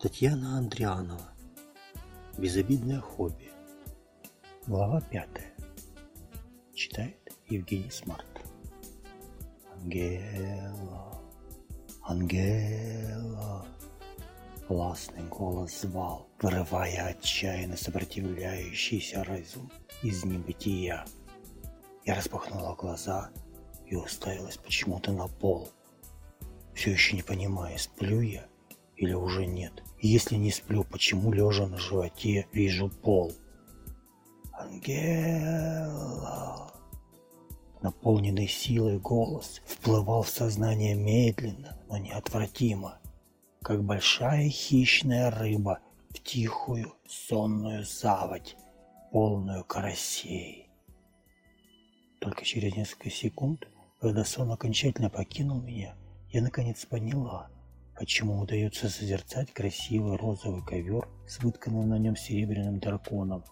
Татьяна Андрианова. Безобидное хобби. Глава пятая. Читает Евгений Смарт. Ангела, Ангела. Властный голос звал, вырывая отчаянно сопротивляющийся разум из небытия. Я распахнула глаза и уставилась почему-то на пол. Все еще не понимая, сплю я или уже нет. Если не сплю, почему лежа на животе вижу пол? Ангела. Наполненный силой голос вплывал в сознание медленно, но неотвратимо, как большая хищная рыба в тихую сонную заводь, полную карасей. Только через несколько секунд, когда сон окончательно покинул меня, я наконец поняла – почему удается созерцать красивый розовый ковер с вытканным на нем серебряным драконом.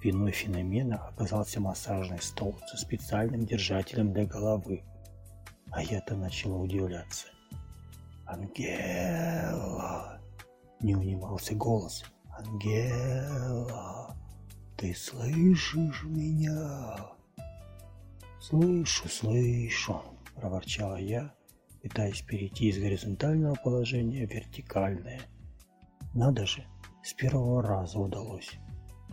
Виной феномена оказался массажный стол со специальным держателем для головы. А я-то начала удивляться. «Ангела!» — не унимался голос. «Ангела! Ты слышишь меня?» «Слышу, слышу!» — проворчала я, пытаясь перейти из горизонтального положения в вертикальное. Надо же, с первого раза удалось.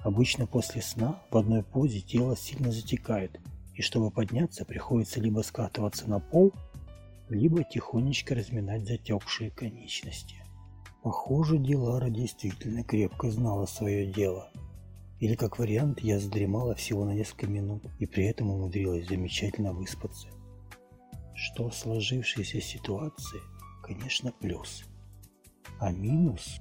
Обычно после сна в одной позе тело сильно затекает, и чтобы подняться, приходится либо скатываться на пол, либо тихонечко разминать затекшие конечности. Похоже, Дилара действительно крепко знала свое дело. Или, как вариант, я задремала всего на несколько минут и при этом умудрилась замечательно выспаться что в сложившейся ситуации, конечно, плюс. А минус?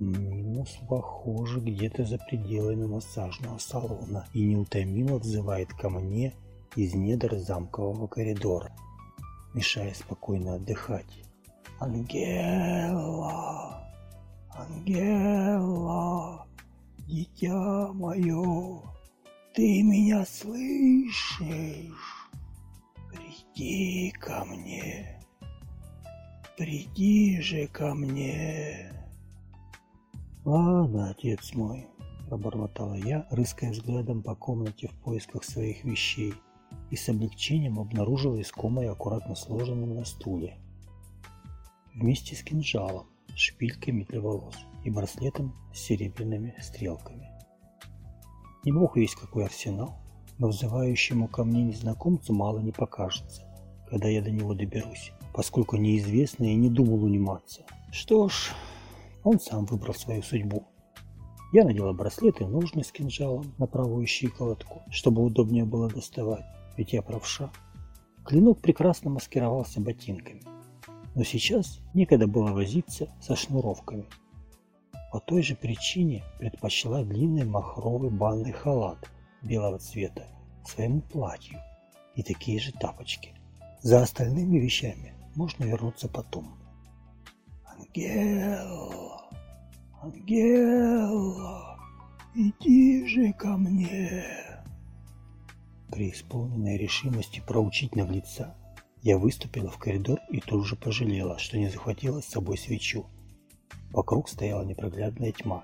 Минус, похоже, где-то за пределами массажного салона и неутомимо взывает ко мне из недр замкового коридора, мешая спокойно отдыхать. «Ангела! Ангела! Дитя мое! Ты меня слышишь?» Приди ко мне, приди же ко мне. Ладно, отец мой, пробормотала я, рыская взглядом по комнате в поисках своих вещей, и с облегчением обнаружила искомое аккуратно сложенным на стуле. Вместе с кинжалом, шпильками для волос и браслетом с серебряными стрелками. Не бог есть какой арсенал, но взывающему ко мне незнакомцу мало не покажется, когда я до него доберусь, поскольку неизвестный и не думал униматься. Что ж, он сам выбрал свою судьбу. Я надела браслет и ножны с кинжалом на правую щиколотку, чтобы удобнее было доставать, ведь я правша. Клинок прекрасно маскировался ботинками, но сейчас некогда было возиться со шнуровками. По той же причине предпочла длинный махровый банный халат – белого цвета своему платью и такие же тапочки. За остальными вещами можно вернуться потом. Ангела, Ангела, иди же ко мне. При исполненной решимости проучить наглеца, я выступила в коридор и тут же пожалела, что не захватила с собой свечу. Вокруг стояла непроглядная тьма.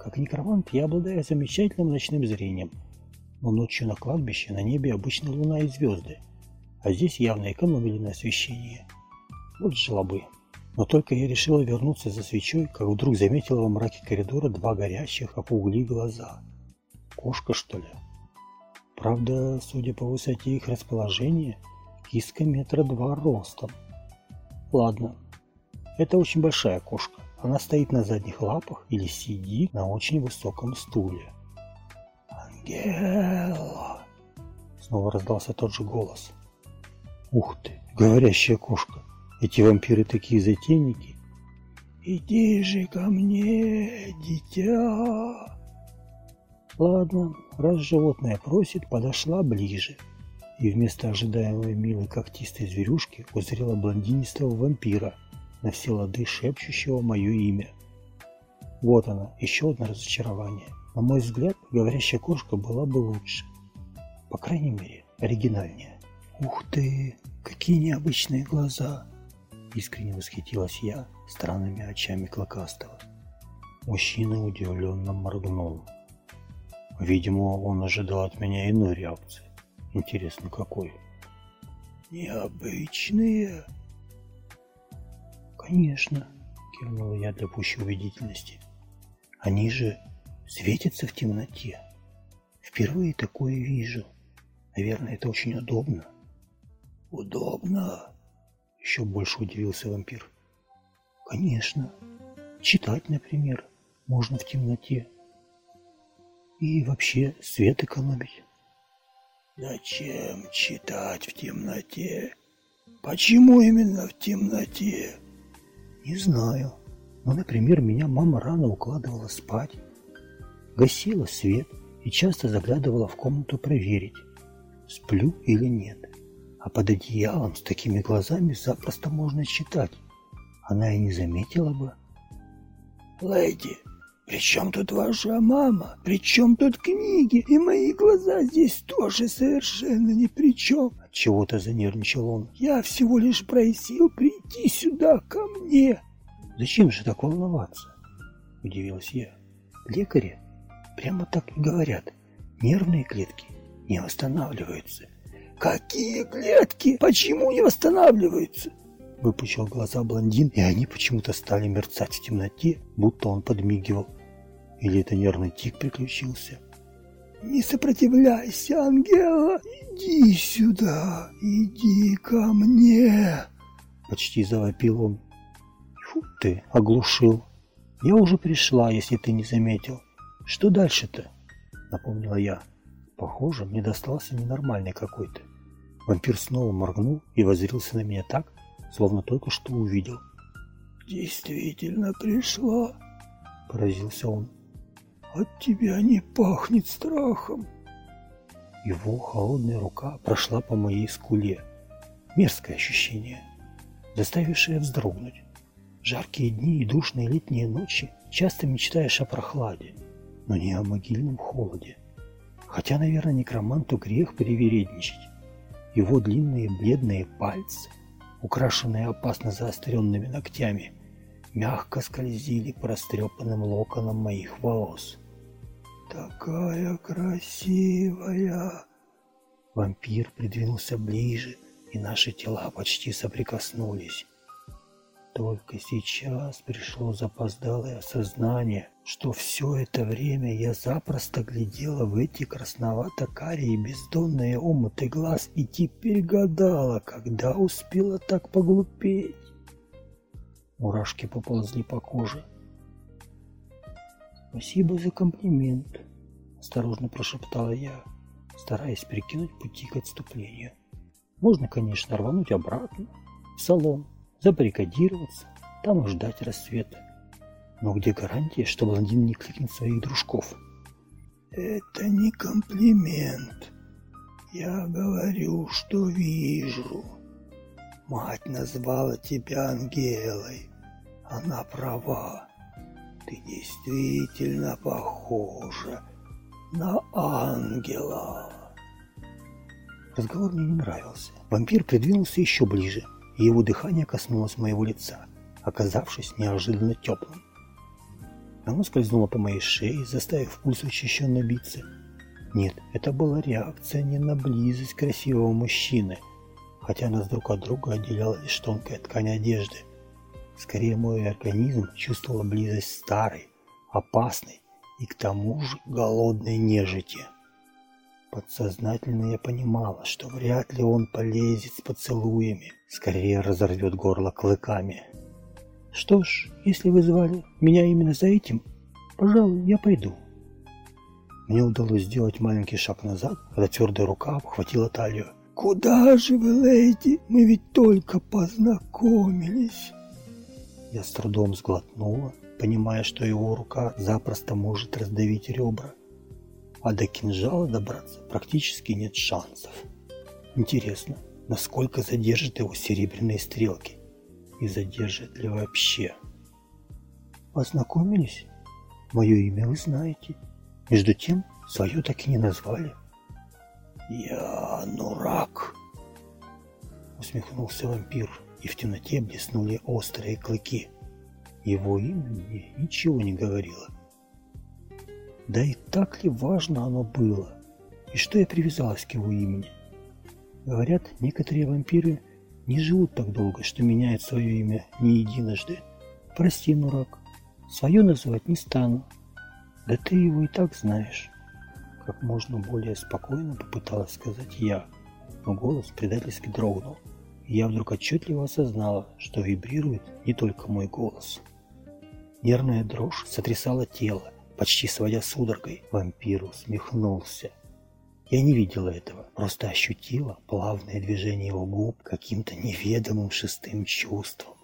Как некромант я обладаю замечательным ночным зрением – но ночью на кладбище на небе обычно луна и звезды, а здесь явно экономили на освещении. Вот жлобы. Но только я решила вернуться за свечой, как вдруг заметила во мраке коридора два горящих, как угли, глаза. Кошка, что ли? Правда, судя по высоте их расположения, киска метра два ростом. Ладно, это очень большая кошка. Она стоит на задних лапах или сидит на очень высоком стуле. Ангела!» Снова раздался тот же голос. «Ух ты, говорящая кошка! Эти вампиры такие затейники!» «Иди же ко мне, дитя!» Ладно, раз животное просит, подошла ближе. И вместо ожидаемой милой когтистой зверюшки узрела блондинистого вампира, на все лады шепчущего мое имя. Вот она, еще одно разочарование. На мой взгляд, говорящая кошка была бы лучше. По крайней мере, оригинальнее. «Ух ты! Какие необычные глаза!» Искренне восхитилась я странными очами Клокастова. Мужчина удивленно моргнул. Видимо, он ожидал от меня иной реакции. Интересно, какой? Необычные? Конечно, кивнула я для пущей убедительности. Они же светятся в темноте. Впервые такое вижу. Наверное, это очень удобно. Удобно? Еще больше удивился вампир. Конечно. Читать, например, можно в темноте. И вообще свет экономить. Зачем читать в темноте? Почему именно в темноте? Не знаю. Но, например, меня мама рано укладывала спать, гасила свет и часто заглядывала в комнату проверить, сплю или нет. А под одеялом с такими глазами запросто можно читать. Она и не заметила бы. «Леди, при чем тут ваша мама? При чем тут книги? И мои глаза здесь тоже совершенно ни при чем. Чего-то занервничал он. Я всего лишь просил прийти сюда ко мне. Зачем же так волноваться? Удивилась я. Лекари прямо так и говорят. Нервные клетки не восстанавливаются. Какие клетки? Почему не восстанавливаются? Выпучил глаза блондин, и они почему-то стали мерцать в темноте, будто он подмигивал. Или это нервный тик приключился? «Не сопротивляйся, Ангела! Иди сюда! Иди ко мне!» Почти завопил он. «Фу ты, оглушил! Я уже пришла, если ты не заметил. Что дальше-то?» Напомнила я. Похоже, мне достался ненормальный какой-то. Вампир снова моргнул и воззрился на меня так, словно только что увидел. «Действительно пришла?» – поразился он. «От тебя не пахнет страхом!» Его холодная рука прошла по моей скуле. Мерзкое ощущение, заставившее вздрогнуть. Жаркие дни и душные летние ночи часто мечтаешь о прохладе, но не о могильном холоде. Хотя, наверное, некроманту грех привередничать. Его длинные бледные пальцы – украшенные опасно заостренными ногтями, мягко скользили по растрепанным локонам моих волос. «Такая красивая!» Вампир придвинулся ближе, и наши тела почти соприкоснулись. Только сейчас пришло запоздалое осознание, что все это время я запросто глядела в эти красновато-карие бездонные омуты глаз и теперь гадала, когда успела так поглупеть. Мурашки поползли по коже. «Спасибо за комплимент», — осторожно прошептала я, стараясь перекинуть пути к отступлению. «Можно, конечно, рвануть обратно, в салон, забаррикадироваться, там и ждать рассвета. Но где гарантия, что блондин не кликнет своих дружков? Это не комплимент. Я говорю, что вижу. Мать назвала тебя Ангелой. Она права. Ты действительно похожа на ангела. Разговор мне не нравился. Вампир придвинулся еще ближе, и его дыхание коснулось моего лица, оказавшись неожиданно теплым. Оно скользнуло по моей шее, заставив пульс учащенно биться. Нет, это была реакция не на близость красивого мужчины, хотя нас друг от друга отделяла лишь тонкая ткань одежды. Скорее, мой организм чувствовал близость старой, опасной и к тому же голодной нежити. Подсознательно я понимала, что вряд ли он полезет с поцелуями, скорее разорвет горло клыками. Что ж, если вы звали меня именно за этим, пожалуй, я пойду. Мне удалось сделать маленький шаг назад, когда твердая рука обхватила талию. «Куда же вы, леди? Мы ведь только познакомились!» Я с трудом сглотнула, понимая, что его рука запросто может раздавить ребра. А до кинжала добраться практически нет шансов. Интересно, насколько задержит его серебряные стрелки? и задержит ли вообще. Познакомились? Мое имя вы знаете. Между тем, свое так и не назвали. Я Нурак, усмехнулся вампир, и в темноте блеснули острые клыки. Его имя мне ничего не говорило. Да и так ли важно оно было? И что я привязалась к его имени? Говорят, некоторые вампиры не живут так долго, что меняют свое имя не единожды. Прости, Нурак, свое называть не стану. Да ты его и так знаешь. Как можно более спокойно попыталась сказать я, но голос предательски дрогнул. И я вдруг отчетливо осознала, что вибрирует не только мой голос. Нервная дрожь сотрясала тело, почти сводя судорогой. Вампир усмехнулся. Я не видела этого, просто ощутила плавное движение его губ каким-то неведомым шестым чувством.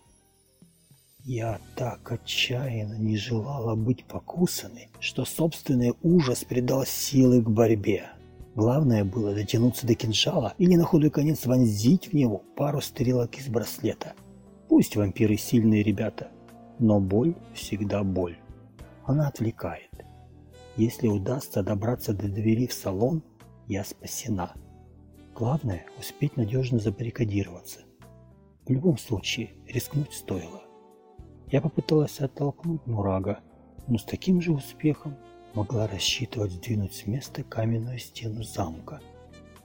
Я так отчаянно не желала быть покусанной, что собственный ужас придал силы к борьбе. Главное было дотянуться до кинжала или на худой конец вонзить в него пару стрелок из браслета. Пусть вампиры сильные ребята, но боль всегда боль. Она отвлекает. Если удастся добраться до двери в салон, я спасена. Главное – успеть надежно забаррикадироваться. В любом случае, рискнуть стоило. Я попыталась оттолкнуть Мурага, но с таким же успехом могла рассчитывать сдвинуть с места каменную стену замка.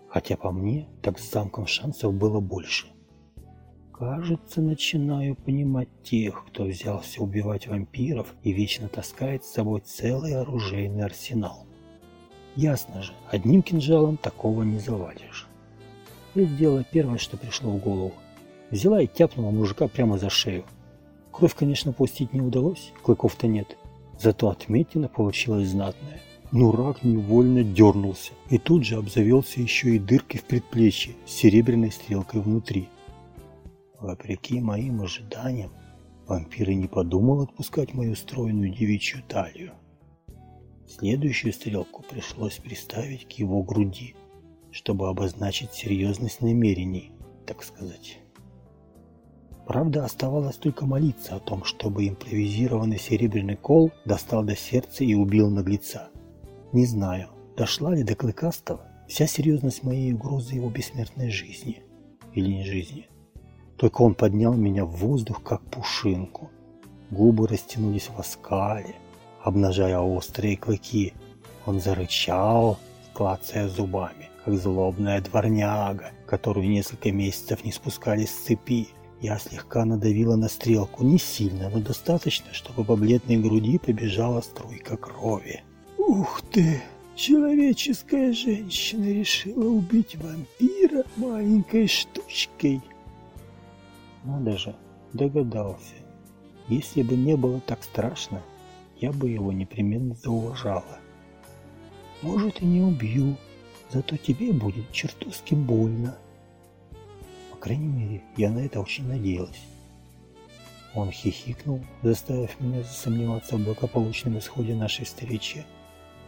Хотя по мне, так с замком шансов было больше. Кажется, начинаю понимать тех, кто взялся убивать вампиров и вечно таскает с собой целый оружейный арсенал. Ясно же, одним кинжалом такого не завалишь. Я сделала первое, что пришло в голову. Взяла и тяпнула мужика прямо за шею. Кровь, конечно, пустить не удалось, клыков-то нет. Зато отметина получилась знатная. Но рак невольно дернулся и тут же обзавелся еще и дыркой в предплечье с серебряной стрелкой внутри. Вопреки моим ожиданиям, вампир и не подумал отпускать мою стройную девичью талию. Следующую стрелку пришлось приставить к его груди, чтобы обозначить серьезность намерений, так сказать. Правда, оставалось только молиться о том, чтобы импровизированный серебряный кол достал до сердца и убил наглеца. Не знаю, дошла ли до Клыкастого вся серьезность моей угрозы его бессмертной жизни или не жизни. Только он поднял меня в воздух, как пушинку. Губы растянулись в оскале, обнажая острые клыки. Он зарычал, клацая зубами, как злобная дворняга, которую несколько месяцев не спускали с цепи. Я слегка надавила на стрелку, не сильно, но достаточно, чтобы по бледной груди побежала струйка крови. «Ух ты! Человеческая женщина решила убить вампира маленькой штучкой!» Надо же, догадался. Если бы не было так страшно, я бы его непременно зауважала. Может и не убью, зато тебе будет чертовски больно. По крайней мере, я на это очень надеялась. Он хихикнул, заставив меня засомневаться в благополучном исходе нашей встречи.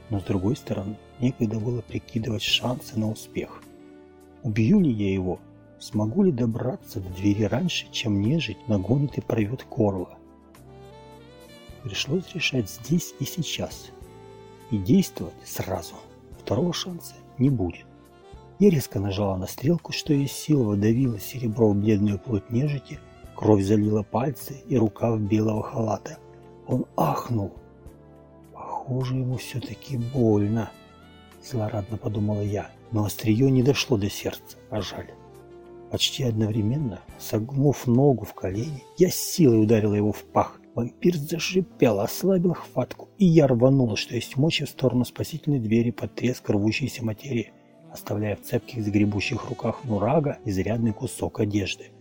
Но с другой стороны, некогда было прикидывать шансы на успех. Убью ли я его? Смогу ли добраться до двери раньше, чем нежить нагонит и порвет корло? пришлось решать здесь и сейчас. И действовать сразу. Второго шанса не будет. Я резко нажала на стрелку, что из сил выдавила серебро в бледную плоть нежити, кровь залила пальцы и рукав белого халата. Он ахнул. Похоже, ему все-таки больно, злорадно подумала я, но острие не дошло до сердца, а жаль. Почти одновременно, согнув ногу в колени, я с силой ударила его в пах, Вампир зашипел, ослабил хватку, и я рванула, что есть мочи в сторону спасительной двери под треск рвущейся материи, оставляя в цепких загребущих руках Нурага изрядный кусок одежды.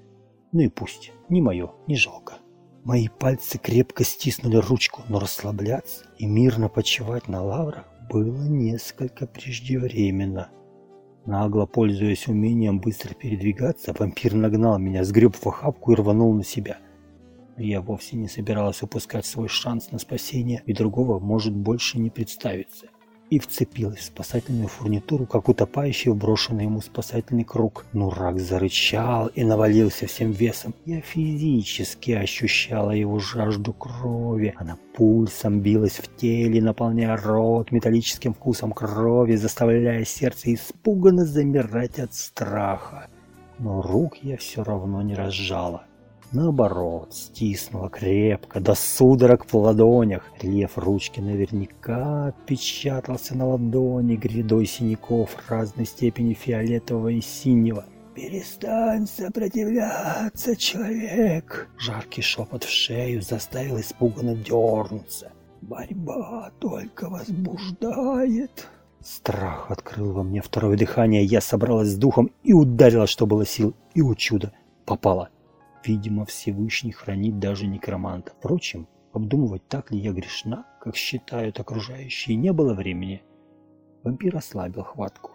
Ну и пусть, не мое, не жалко. Мои пальцы крепко стиснули ручку, но расслабляться и мирно почивать на лаврах было несколько преждевременно. Нагло пользуясь умением быстро передвигаться, вампир нагнал меня, сгреб в охапку и рванул на себя. Я вовсе не собиралась упускать свой шанс на спасение, и другого может больше не представиться. И вцепилась в спасательную фурнитуру, как утопающий в брошенный ему спасательный круг. Нурак зарычал и навалился всем весом. Я физически ощущала его жажду крови. Она пульсом билась в теле, наполняя рот металлическим вкусом крови, заставляя сердце испуганно замирать от страха. Но рук я все равно не разжала. Наоборот, стиснула крепко, до судорог в ладонях. Рельеф ручки наверняка отпечатался на ладони грядой синяков разной степени фиолетового и синего. «Перестань сопротивляться, человек!» Жаркий шепот в шею заставил испуганно дернуться. «Борьба только возбуждает!» Страх открыл во мне второе дыхание, я собралась с духом и ударила, что было сил, и, у чуда, попала. Видимо, Всевышний хранит даже некроманта. Впрочем, обдумывать, так ли я грешна, как считают окружающие, не было времени. Вампир ослабил хватку.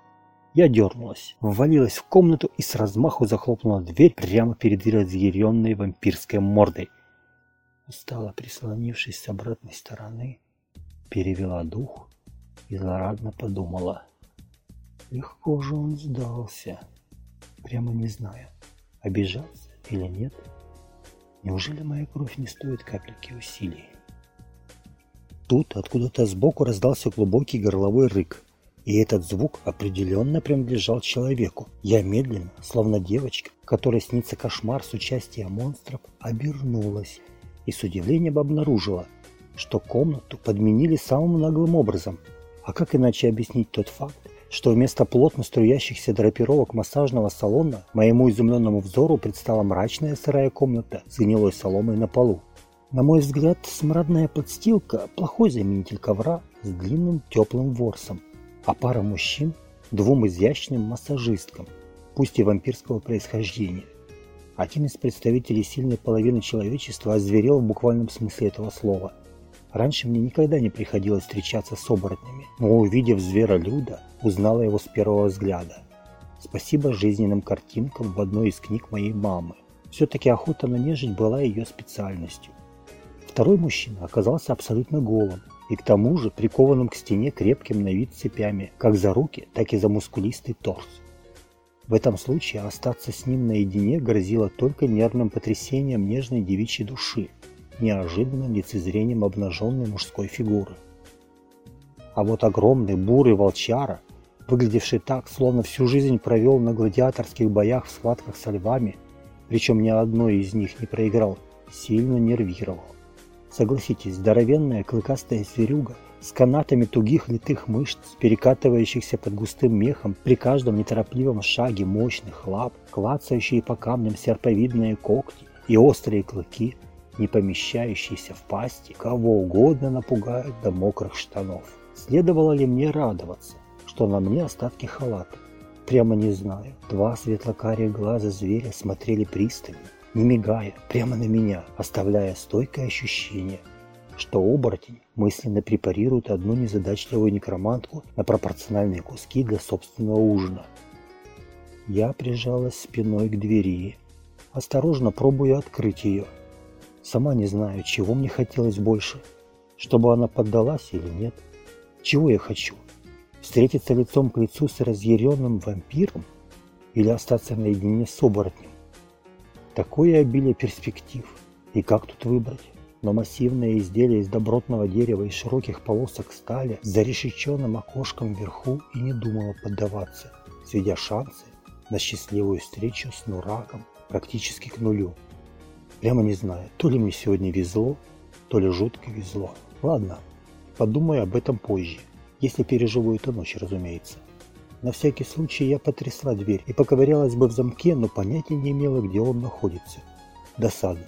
Я дернулась, ввалилась в комнату и с размаху захлопнула дверь прямо перед разъяренной вампирской мордой. Устала, прислонившись с обратной стороны, перевела дух и злорадно подумала. Легко же он сдался. Прямо не знаю, обижался или нет? Неужели моя кровь не стоит капельки усилий? Тут откуда-то сбоку раздался глубокий горловой рык, и этот звук определенно принадлежал человеку. Я медленно, словно девочка, которой снится кошмар с участием монстров, обернулась и с удивлением обнаружила, что комнату подменили самым наглым образом. А как иначе объяснить тот факт, что вместо плотно струящихся драпировок массажного салона моему изумленному взору предстала мрачная сырая комната с гнилой соломой на полу. На мой взгляд, смрадная подстилка – плохой заменитель ковра с длинным теплым ворсом, а пара мужчин – двум изящным массажисткам, пусть и вампирского происхождения. Один из представителей сильной половины человечества озверел в буквальном смысле этого слова. Раньше мне никогда не приходилось встречаться с оборотнями, но увидев зверолюда, узнала его с первого взгляда. Спасибо жизненным картинкам в одной из книг моей мамы. Все-таки охота на нежить была ее специальностью. Второй мужчина оказался абсолютно голым и к тому же прикованным к стене крепким на вид цепями, как за руки, так и за мускулистый торс. В этом случае остаться с ним наедине грозило только нервным потрясением нежной девичьей души, неожиданным лицезрением обнаженной мужской фигуры. А вот огромный бурый волчара выглядевший так, словно всю жизнь провел на гладиаторских боях в схватках со львами, причем ни одной из них не проиграл, сильно нервировал. Согласитесь, здоровенная клыкастая зверюга с канатами тугих литых мышц, перекатывающихся под густым мехом при каждом неторопливом шаге мощных лап, клацающие по камням серповидные когти и острые клыки, не помещающиеся в пасти, кого угодно напугают до мокрых штанов. Следовало ли мне радоваться? что на мне остатки халата. Прямо не знаю. Два светлокарие глаза зверя смотрели пристально, не мигая, прямо на меня, оставляя стойкое ощущение, что оборотень мысленно препарирует одну незадачливую некромантку на пропорциональные куски для собственного ужина. Я прижалась спиной к двери, осторожно пробую открыть ее. Сама не знаю, чего мне хотелось больше, чтобы она поддалась или нет. Чего я хочу? Встретиться лицом к лицу с разъяренным вампиром или остаться наедине с оборотнем? Такое обилие перспектив. И как тут выбрать? Но массивное изделие из добротного дерева и широких полосок стали с зарешеченным окошком вверху и не думало поддаваться, сведя шансы на счастливую встречу с Нураком практически к нулю. Прямо не знаю, то ли мне сегодня везло, то ли жутко везло. Ладно, подумаю об этом позже. Если переживу эту ночь, разумеется. На всякий случай я потрясла дверь и поковырялась бы в замке, но понятия не имела, где он находится. Досадно.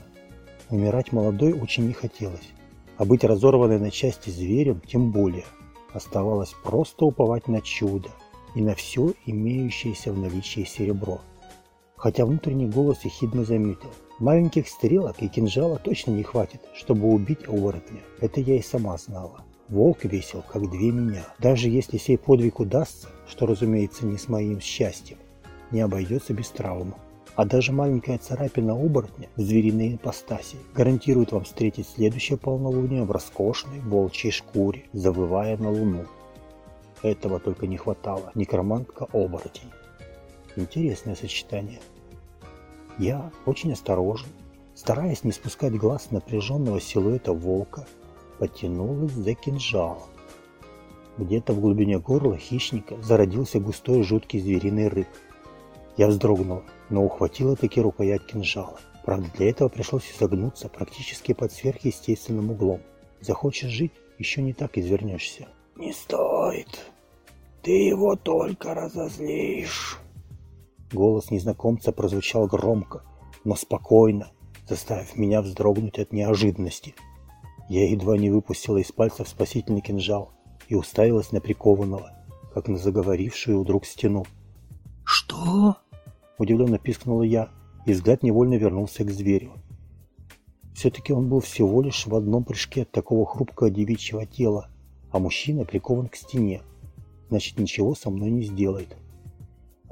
Умирать молодой очень не хотелось, а быть разорванной на части зверем тем более. Оставалось просто уповать на чудо и на все имеющееся в наличии серебро. Хотя внутренний голос ехидно заметил. Маленьких стрелок и кинжала точно не хватит, чтобы убить оборотня. Это я и сама знала. Волк весел, как две меня. Даже если сей подвиг удастся, что, разумеется, не с моим счастьем, не обойдется без травм. А даже маленькая царапина оборотня в звериной ипостаси гарантирует вам встретить следующее полнолуние в роскошной волчьей шкуре, завывая на луну. Этого только не хватало. Некромантка-оборотень. Интересное сочетание. Я очень осторожен, стараясь не спускать глаз напряженного силуэта волка, потянулась за кинжалом. Где-то в глубине горла хищника зародился густой жуткий звериный рык. Я вздрогнула, но ухватила таки рукоять кинжала. Правда, для этого пришлось изогнуться практически под сверхъестественным углом. Захочешь жить, еще не так извернешься. «Не стоит. Ты его только разозлишь». Голос незнакомца прозвучал громко, но спокойно, заставив меня вздрогнуть от неожиданности. Я едва не выпустила из пальцев спасительный кинжал и уставилась на прикованного, как на заговорившую вдруг стену. «Что?» – удивленно пискнула я, и взгляд невольно вернулся к зверю. Все-таки он был всего лишь в одном прыжке от такого хрупкого девичьего тела, а мужчина прикован к стене. Значит, ничего со мной не сделает.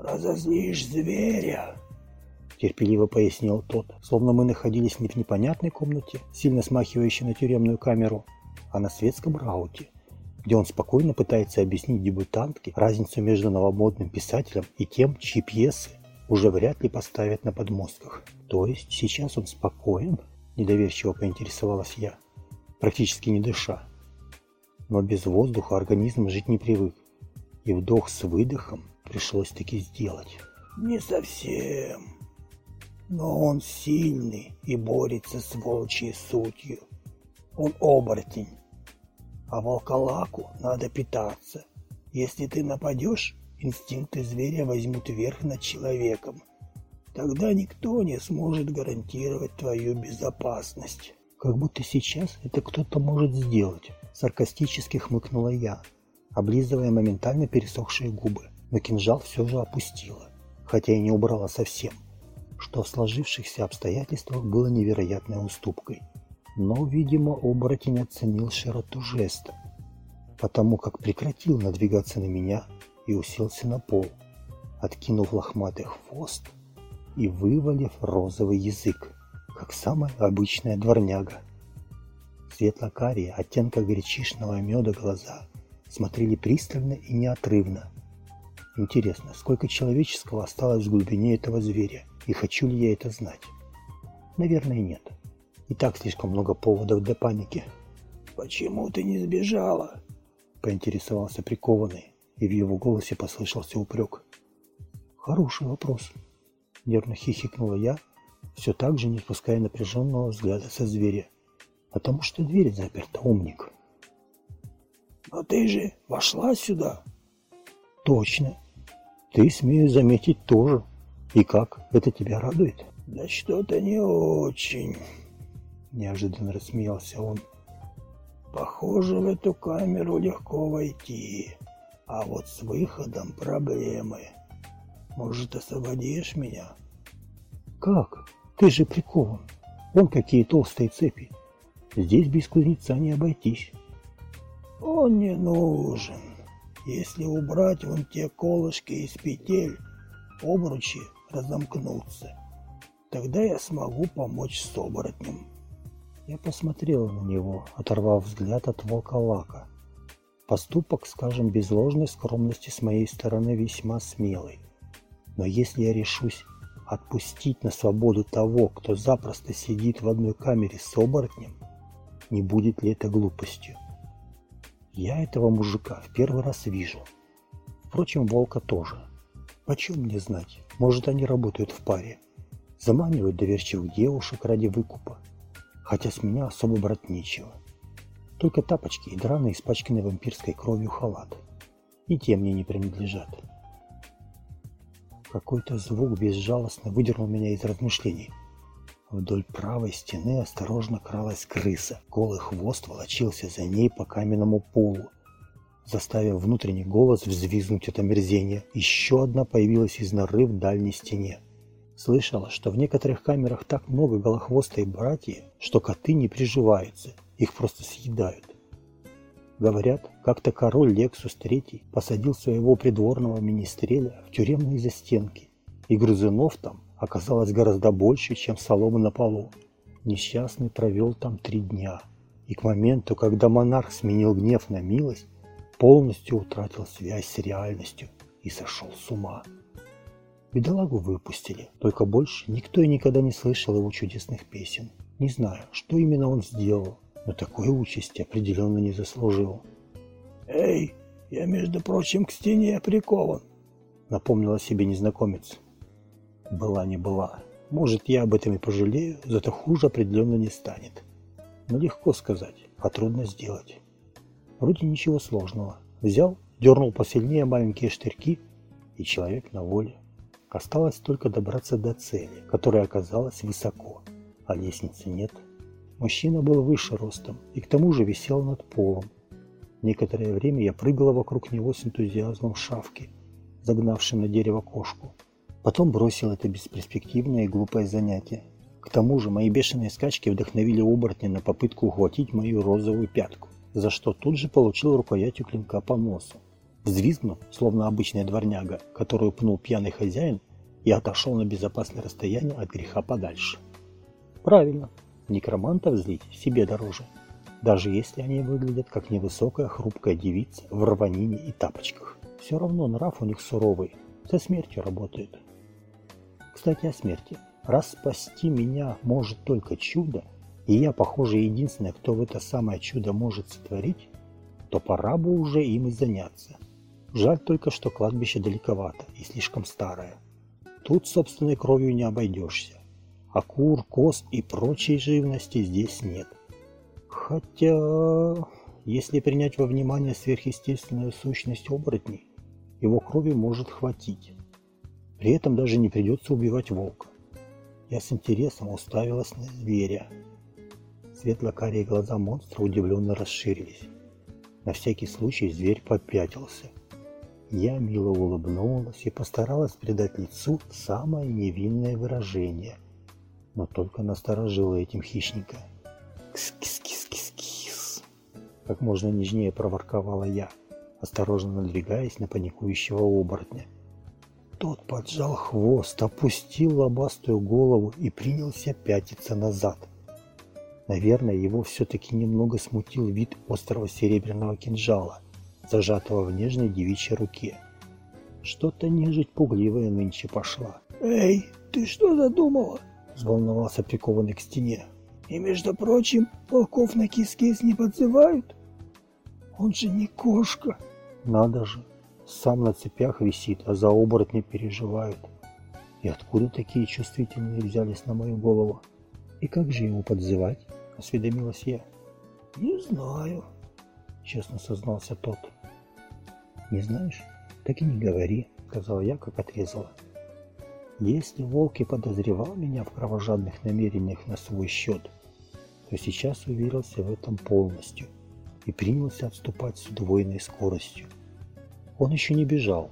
«Разозлишь зверя!» терпеливо пояснил тот, словно мы находились не в непонятной комнате, сильно смахивающей на тюремную камеру, а на светском рауте, где он спокойно пытается объяснить дебютантке разницу между новомодным писателем и тем, чьи пьесы уже вряд ли поставят на подмостках. То есть сейчас он спокоен? Недоверчиво поинтересовалась я, практически не дыша. Но без воздуха организм жить не привык, и вдох с выдохом пришлось таки сделать. «Не совсем», но он сильный и борется с волчьей сутью. Он оборотень. А волколаку надо питаться. Если ты нападешь, инстинкты зверя возьмут верх над человеком. Тогда никто не сможет гарантировать твою безопасность. Как будто сейчас это кто-то может сделать, саркастически хмыкнула я, облизывая моментально пересохшие губы. Но кинжал все же опустила, хотя и не убрала совсем что в сложившихся обстоятельствах было невероятной уступкой. Но, видимо, оборотень оценил широту жеста, потому как прекратил надвигаться на меня и уселся на пол, откинув лохматый хвост и вывалив розовый язык, как самая обычная дворняга. Светло-карие, оттенка горячишного меда глаза смотрели пристально и неотрывно. Интересно, сколько человеческого осталось в глубине этого зверя? И хочу ли я это знать? Наверное, нет. И так слишком много поводов для паники. «Почему ты не сбежала?» Поинтересовался прикованный, и в его голосе послышался упрек. «Хороший вопрос», — нервно хихикнула я, все так же не спуская напряженного взгляда со зверя. «Потому что дверь заперта, умник». «Но ты же вошла сюда?» «Точно. Ты, смею заметить, тоже», и как? Это тебя радует? Да что-то не очень. Неожиданно рассмеялся он. Похоже, в эту камеру легко войти. А вот с выходом проблемы. Может, освободишь меня? Как? Ты же прикован. Вон какие толстые цепи. Здесь без кузнеца не обойтись. Он не нужен. Если убрать вон те колышки из петель, обручи разомкнуться. Тогда я смогу помочь с оборотнем. Я посмотрел на него, оторвав взгляд от волколака. Поступок, скажем, без ложной скромности с моей стороны весьма смелый. Но если я решусь отпустить на свободу того, кто запросто сидит в одной камере с оборотнем, не будет ли это глупостью? Я этого мужика в первый раз вижу. Впрочем, волка тоже. Почем мне знать? Может, они работают в паре. Заманивают доверчивых девушек ради выкупа. Хотя с меня особо брать нечего. Только тапочки и драный, испачканный вампирской кровью халат. И те мне не принадлежат. Какой-то звук безжалостно выдернул меня из размышлений. Вдоль правой стены осторожно кралась крыса. Голый хвост волочился за ней по каменному полу, заставив внутренний голос взвизгнуть от омерзения. Еще одна появилась из норы в дальней стене. Слышала, что в некоторых камерах так много голохвостой братьев, что коты не приживаются, их просто съедают. Говорят, как-то король Лексус III посадил своего придворного министреля в тюремные застенки, и грызунов там оказалось гораздо больше, чем соломы на полу. Несчастный провел там три дня, и к моменту, когда монарх сменил гнев на милость, полностью утратил связь с реальностью и сошел с ума. Бедолагу выпустили, только больше никто и никогда не слышал его чудесных песен. Не знаю, что именно он сделал, но такой участи определенно не заслужил. «Эй, я, между прочим, к стене прикован», — напомнил о себе незнакомец. Была не была. Может, я об этом и пожалею, зато хуже определенно не станет. Но легко сказать, а трудно сделать. Вроде ничего сложного. Взял, дернул посильнее маленькие штырьки, и человек на воле. Осталось только добраться до цели, которая оказалась высоко, а лестницы нет. Мужчина был выше ростом и к тому же висел над полом. Некоторое время я прыгала вокруг него с энтузиазмом шавки, загнавшей на дерево кошку. Потом бросил это бесперспективное и глупое занятие. К тому же мои бешеные скачки вдохновили оборотня на попытку ухватить мою розовую пятку, за что тут же получил рукоятью клинка по носу. Взвизгнув, словно обычная дворняга, которую пнул пьяный хозяин, я отошел на безопасное расстояние от греха подальше. Правильно, некромантов злить себе дороже, даже если они выглядят как невысокая хрупкая девица в рванине и тапочках. Все равно нрав у них суровый, со смертью работает. Кстати, о смерти. Раз спасти меня может только чудо, и я, похоже, единственный, кто в это самое чудо может сотворить, то пора бы уже им и заняться. Жаль только, что кладбище далековато и слишком старое. Тут собственной кровью не обойдешься. А кур, коз и прочей живности здесь нет. Хотя, если принять во внимание сверхъестественную сущность оборотней, его крови может хватить. При этом даже не придется убивать волка. Я с интересом уставилась на зверя. Светло-карие глаза монстра удивленно расширились. На всякий случай зверь попятился. Я мило улыбнулась и постаралась придать лицу самое невинное выражение, но только насторожила этим хищника. «Кс-кис-кис-кис-кис!» Как можно нежнее проворковала я, осторожно надвигаясь на паникующего оборотня. Тот поджал хвост, опустил лобастую голову и принялся пятиться назад. Наверное, его все-таки немного смутил вид острого серебряного кинжала – зажатого в нежной девичьей руке. Что-то нежить пугливая нынче пошла. «Эй, ты что задумала?» – взволновался прикованный к стене. «И, между прочим, волков на кис-кис не подзывают? Он же не кошка!» «Надо же! Сам на цепях висит, а за оборотня переживают. И откуда такие чувствительные взялись на мою голову? И как же его подзывать?» – осведомилась я. «Не знаю», – честно сознался тот. Не знаешь? Так и не говори, сказала я, как отрезала. Если волк и подозревал меня в кровожадных намерениях на свой счет, то сейчас уверился в этом полностью и принялся отступать с удвоенной скоростью. Он еще не бежал,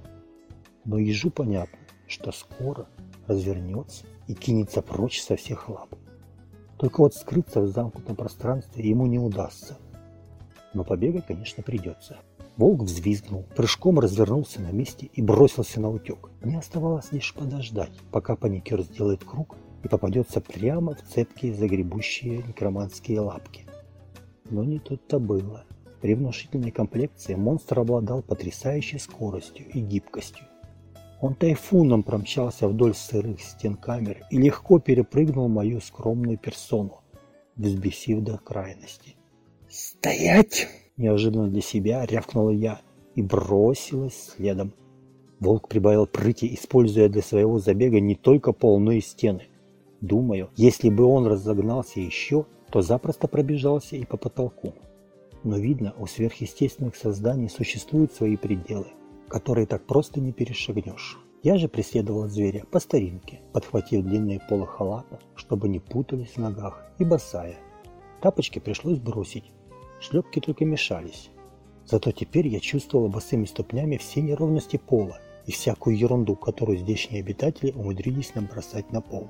но ежу понятно, что скоро развернется и кинется прочь со всех лап. Только вот скрыться в замкнутом пространстве ему не удастся. Но побегать, конечно, придется. Волк взвизгнул, прыжком развернулся на месте и бросился на утек. Мне оставалось лишь подождать, пока паникер сделает круг и попадется прямо в цепкие загребущие некроманские лапки. Но не тут-то было. При внушительной комплекции монстр обладал потрясающей скоростью и гибкостью. Он тайфуном промчался вдоль сырых стен камер и легко перепрыгнул мою скромную персону, взбесив до крайности. «Стоять!» Неожиданно для себя рявкнула я и бросилась следом. Волк прибавил прыти, используя для своего забега не только пол, но и стены. Думаю, если бы он разогнался еще, то запросто пробежался и по потолку. Но видно, у сверхъестественных созданий существуют свои пределы, которые так просто не перешагнешь. Я же преследовала зверя по старинке, подхватив длинные полы халата, чтобы не путались в ногах, и босая. Тапочки пришлось бросить, Шлепки только мешались. Зато теперь я чувствовала босыми ступнями все неровности пола и всякую ерунду, которую здешние обитатели умудрились набросать на пол.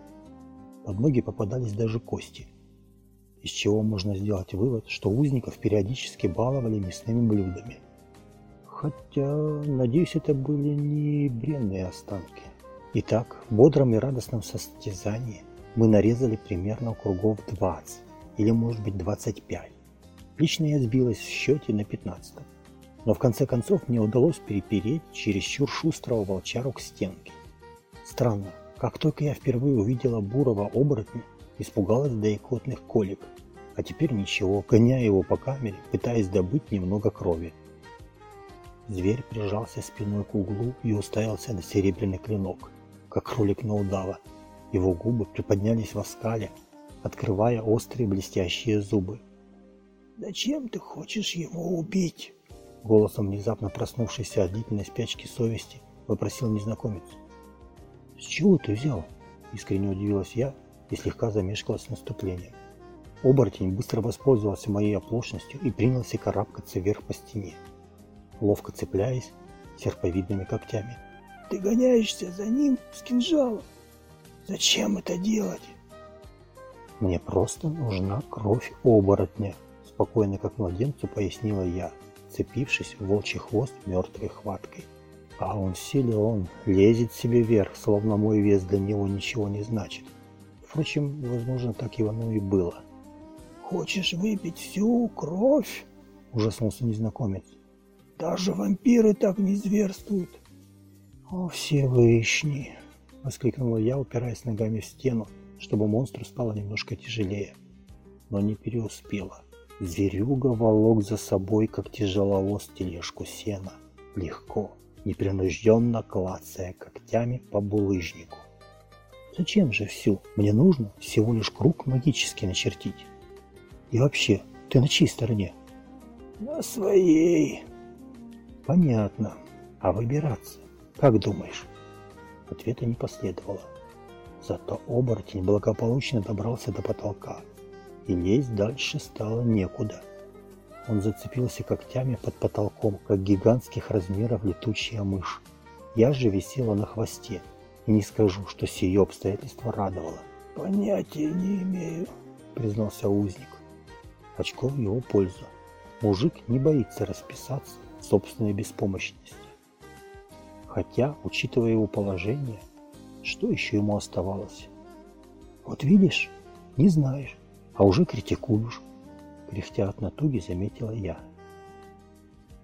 Под ноги попадались даже кости. Из чего можно сделать вывод, что узников периодически баловали мясными блюдами. Хотя, надеюсь, это были не бренные останки. Итак, в бодром и радостном состязании мы нарезали примерно кругов 20 или может быть 25. Лично я сбилась в счете на 15 но в конце концов мне удалось перепереть чересчур шустрого волчару к стенке. Странно, как только я впервые увидела бурого оборотня, испугалась до икотных колик, а теперь ничего, гоняя его по камере, пытаясь добыть немного крови. Зверь прижался спиной к углу и уставился на серебряный клинок, как кролик на удава. Его губы приподнялись в оскале, открывая острые блестящие зубы. «Зачем ты хочешь его убить?» Голосом внезапно проснувшейся от длительной спячки совести вопросил незнакомец. «С чего ты взял?» – искренне удивилась я и слегка замешкалась с наступлением. Оборотень быстро воспользовался моей оплошностью и принялся карабкаться вверх по стене, ловко цепляясь серповидными когтями. «Ты гоняешься за ним с кинжалом? Зачем это делать?» «Мне просто нужна кровь оборотня», – спокойно как младенцу пояснила я, цепившись в волчий хвост мертвой хваткой. А он силен, лезет себе вверх, словно мой вес для него ничего не значит. Впрочем, возможно, так его оно и было. «Хочешь выпить всю кровь?» – ужаснулся незнакомец. «Даже вампиры так не зверствуют!» «О, Всевышний!» – воскликнула я, упираясь ногами в стену, чтобы монстру стало немножко тяжелее. Но не переуспела. Зверюга волок за собой, как тяжеловоз тележку сена, легко, непринужденно клацая когтями по булыжнику. Зачем же всю? Мне нужно всего лишь круг магически начертить. И вообще, ты на чьей стороне? На своей. Понятно. А выбираться? Как думаешь? Ответа не последовало. Зато оборотень благополучно добрался до потолка, и лезть дальше стало некуда. Он зацепился когтями под потолком, как гигантских размеров летучая мышь. Я же висела на хвосте, и не скажу, что сие обстоятельство радовало. «Понятия не имею», — признался узник очко в его пользу. Мужик не боится расписаться в собственной беспомощности. Хотя, учитывая его положение, что еще ему оставалось? Вот видишь, не знаешь, а уже критикуешь, кряхтя от натуги заметила я.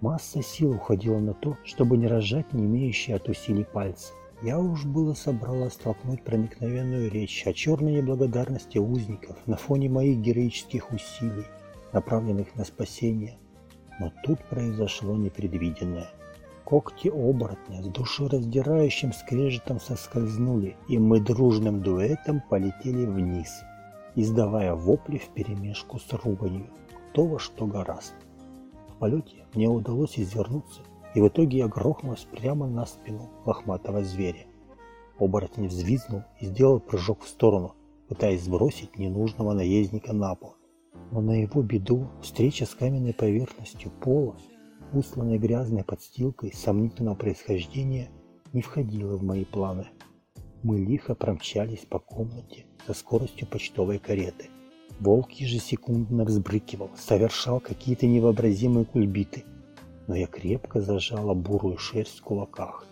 Масса сил уходила на то, чтобы не разжать не имеющие от усилий пальцы. Я уж было собралась столкнуть проникновенную речь о черной неблагодарности узников на фоне моих героических усилий, направленных на спасение. Но тут произошло непредвиденное. Когти оборотня с душераздирающим скрежетом соскользнули, и мы дружным дуэтом полетели вниз, издавая вопли вперемешку с руганью, кто во что гораст. В полете мне удалось извернуться, и в итоге я грохнулась прямо на спину лохматого зверя. Оборотень взвизгнул и сделал прыжок в сторону, пытаясь сбросить ненужного наездника на пол. Но на его беду встреча с каменной поверхностью пола, усланной грязной подстилкой сомнительного происхождения, не входила в мои планы. Мы лихо промчались по комнате со скоростью почтовой кареты. Волк ежесекундно взбрыкивал, совершал какие-то невообразимые кульбиты, но я крепко зажала бурую шерсть в кулаках,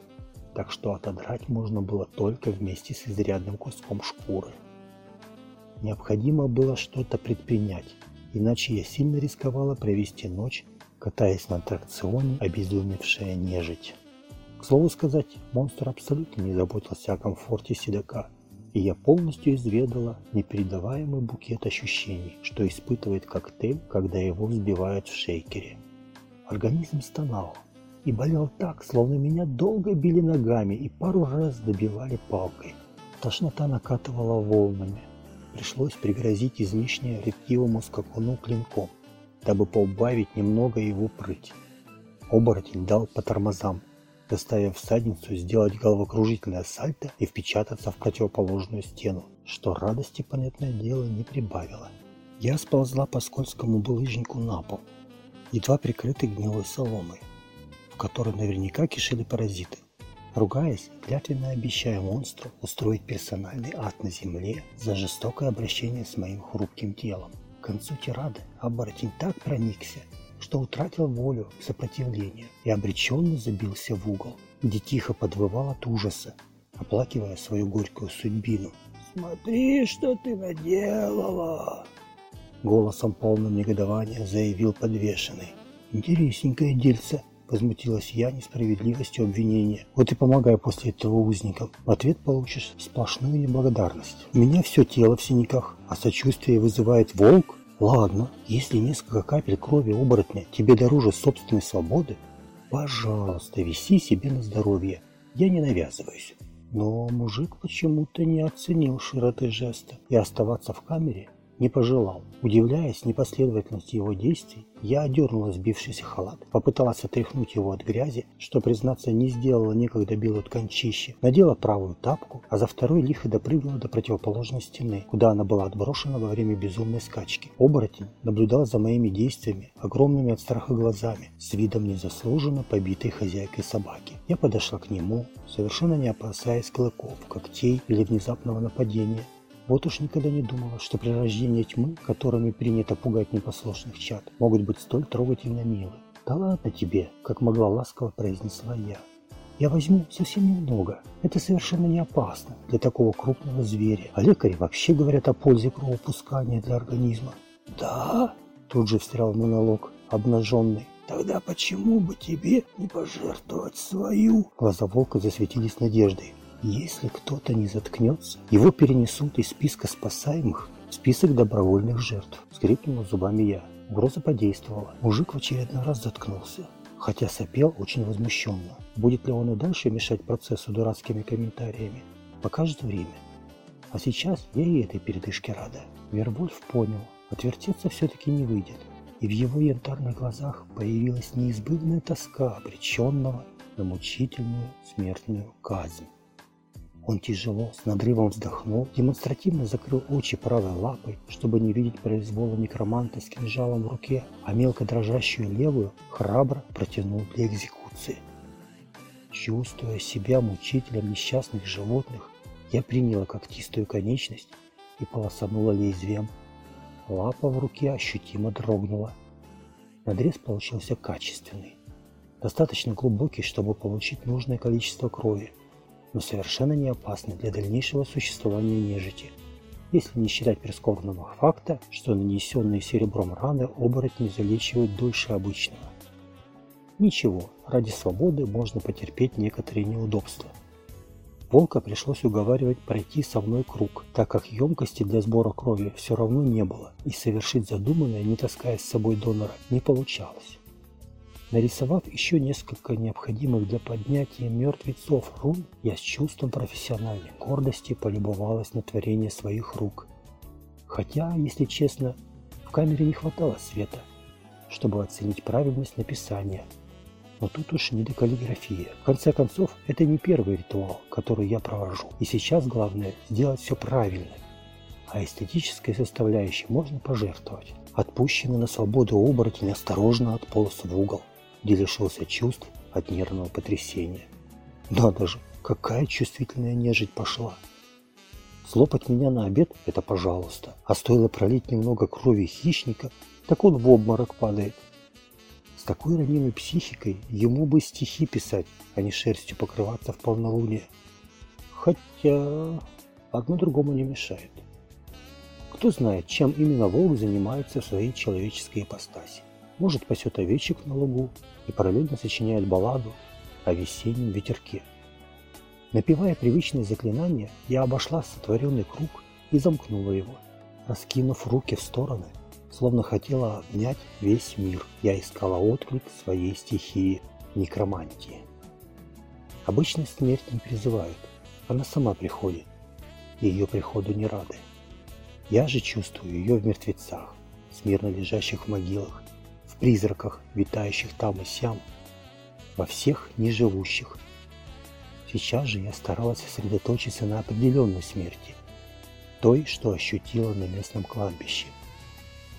так что отодрать можно было только вместе с изрядным куском шкуры. Необходимо было что-то предпринять, иначе я сильно рисковала провести ночь, катаясь на аттракционе обезумевшая нежить. К слову сказать, монстр абсолютно не заботился о комфорте седока, и я полностью изведала непередаваемый букет ощущений, что испытывает коктейль, когда его взбивают в шейкере. Организм стонал и болел так, словно меня долго били ногами и пару раз добивали палкой. Тошнота накатывала волнами, пришлось пригрозить излишне ретивому скакуну клинком, дабы поубавить немного его прыть. Оборотень дал по тормозам, заставив всадницу сделать головокружительное сальто и впечататься в противоположную стену, что радости, понятное дело, не прибавило. Я сползла по скользкому булыжнику на пол, едва прикрытый гнилой соломой, в которой наверняка кишели паразиты. Ругаясь, клятвенно обещая монстру устроить персональный ад на земле за жестокое обращение с моим хрупким телом. К концу тирады оборотень так проникся, что утратил волю к сопротивлению и обреченно забился в угол, где тихо подвывал от ужаса, оплакивая свою горькую судьбину. «Смотри, что ты наделала!» Голосом полным негодования заявил подвешенный. «Интересненькое дельце!» Возмутилась я несправедливостью обвинения. Вот и помогай после этого узникам. В ответ получишь сплошную неблагодарность. У меня все тело в синяках, а сочувствие вызывает волк? Ладно, если несколько капель крови оборотня тебе дороже собственной свободы, пожалуйста, виси себе на здоровье. Я не навязываюсь. Но мужик почему-то не оценил широты жеста и оставаться в камере не пожелал. Удивляясь непоследовательности его действий, я одернула сбившийся халат, попыталась отряхнуть его от грязи, что, признаться, не сделала некогда белую тканчище, надела правую тапку, а за второй лихо допрыгнула до противоположной стены, куда она была отброшена во время безумной скачки. Оборотень наблюдал за моими действиями огромными от страха глазами, с видом незаслуженно побитой хозяйкой собаки. Я подошла к нему, совершенно не опасаясь клыков, когтей или внезапного нападения, вот уж никогда не думала, что при рождении тьмы, которыми принято пугать непослушных чад, могут быть столь трогательно милы. «Да ладно тебе», — как могла ласково произнесла я. «Я возьму совсем немного. Это совершенно не опасно для такого крупного зверя. А лекари вообще говорят о пользе кровопускания для организма». «Да?» — тут же встрял монолог, обнаженный. «Тогда почему бы тебе не пожертвовать свою?» Глаза волка засветились надеждой. Если кто-то не заткнется, его перенесут из списка спасаемых в список добровольных жертв. Скрипнула зубами я. Угроза подействовала. Мужик в очередной раз заткнулся, хотя сопел очень возмущенно. Будет ли он и дальше мешать процессу дурацкими комментариями, покажет время. А сейчас я и этой передышке рада. Вервольф понял, отвертеться все-таки не выйдет. И в его янтарных глазах появилась неизбывная тоска обреченного на мучительную смертную казнь. Он тяжело, с надрывом вздохнул, демонстративно закрыл очи правой лапой, чтобы не видеть произвола некроманта с кинжалом в руке, а мелко дрожащую левую храбро протянул для экзекуции. Чувствуя себя мучителем несчастных животных, я приняла когтистую конечность и полосанула лезвием. Лапа в руке ощутимо дрогнула. Надрез получился качественный, достаточно глубокий, чтобы получить нужное количество крови – но совершенно не опасны для дальнейшего существования нежити, если не считать прискорбного факта, что нанесенные серебром раны оборотни залечивают дольше обычного. Ничего, ради свободы можно потерпеть некоторые неудобства. Волка пришлось уговаривать пройти совной круг, так как емкости для сбора крови все равно не было, и совершить задуманное, не таская с собой донора, не получалось. Нарисовав еще несколько необходимых для поднятия мертвецов рун, я с чувством профессиональной гордости полюбовалась на творение своих рук. Хотя, если честно, в камере не хватало света, чтобы оценить правильность написания. Но тут уж не до каллиграфии. В конце концов, это не первый ритуал, который я провожу. И сейчас главное сделать все правильно. А эстетической составляющей можно пожертвовать. Отпущенный на свободу оборотень осторожно отполз в угол где лишился чувств от нервного потрясения. Надо же, какая чувствительная нежить пошла. Слопать меня на обед – это пожалуйста. А стоило пролить немного крови хищника, так он в обморок падает. С такой ранимой психикой ему бы стихи писать, а не шерстью покрываться в полнолуние. Хотя одно другому не мешает. Кто знает, чем именно волк занимается в своей человеческой ипостаси. Может, пасет овечек на лугу и параллельно сочиняет балладу о весеннем ветерке. Напевая привычные заклинания, я обошла сотворенный круг и замкнула его, раскинув руки в стороны, словно хотела обнять весь мир. Я искала отклик своей стихии некромантии. Обычно смерть не призывают, она сама приходит, и ее приходу не рады. Я же чувствую ее в мертвецах, смирно лежащих в могилах, призраках, витающих там и сям, во всех неживущих. Сейчас же я старалась сосредоточиться на определенной смерти, той, что ощутила на местном кладбище,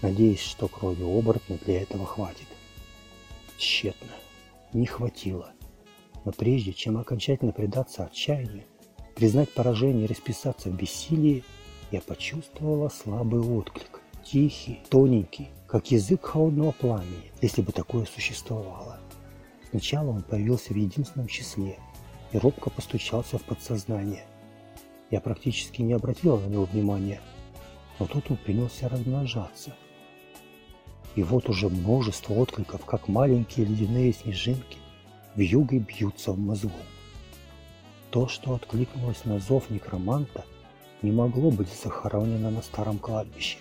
надеясь, что крови оборотня для этого хватит. Тщетно. Не хватило. Но прежде чем окончательно предаться отчаянию, признать поражение и расписаться в бессилии, я почувствовала слабый отклик, тихий, тоненький, как язык холодного пламени, если бы такое существовало. Сначала он появился в единственном числе и робко постучался в подсознание. Я практически не обратила на него внимания, но тут он принялся размножаться. И вот уже множество откликов, как маленькие ледяные снежинки, в юге бьются в мозгу. То, что откликнулось на зов некроманта, не могло быть захоронено на старом кладбище.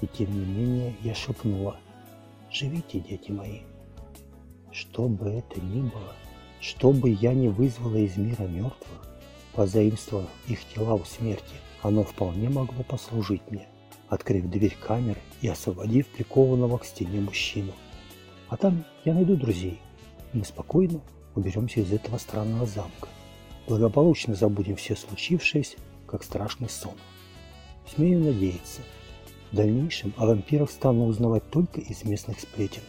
И тем не менее я шепнула, «Живите, дети мои!» Что бы это ни было, что бы я ни вызвала из мира мертвых, Позаимствовав их тела у смерти, оно вполне могло послужить мне, открыв дверь камеры и освободив прикованного к стене мужчину. А там я найду друзей, мы спокойно уберемся из этого странного замка. Благополучно забудем все случившееся, как страшный сон. Смею надеяться, в дальнейшем о вампирах стану узнавать только из местных сплетен.